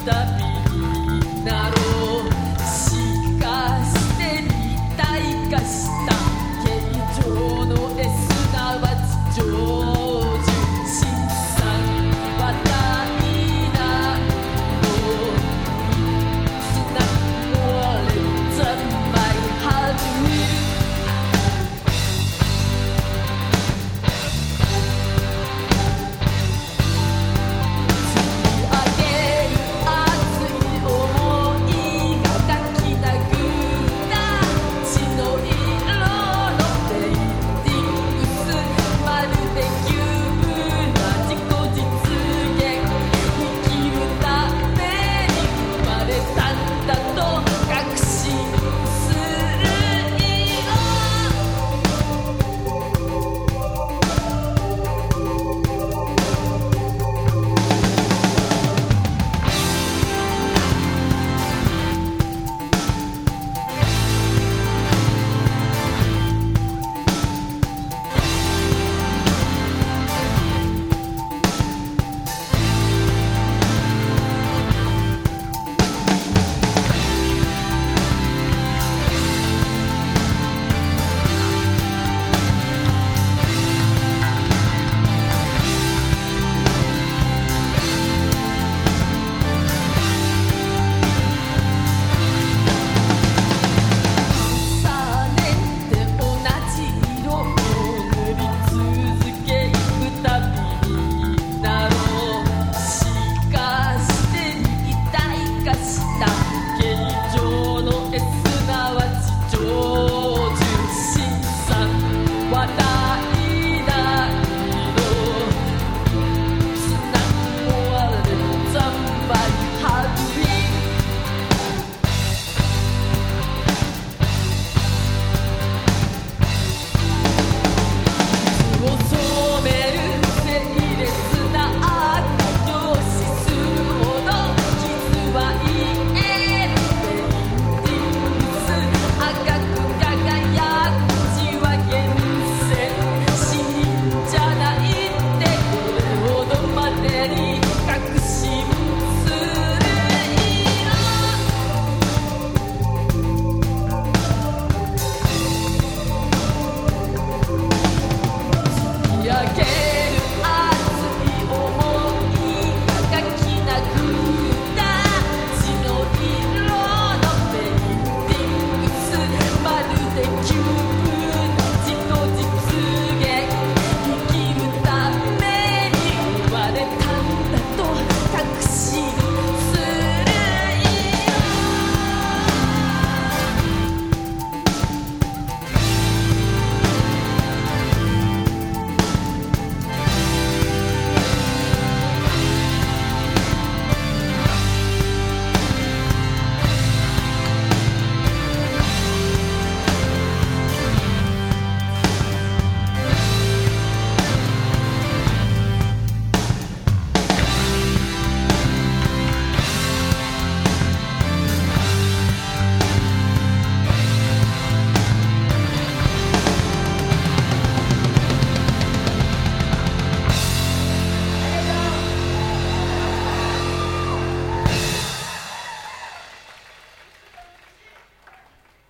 stop again.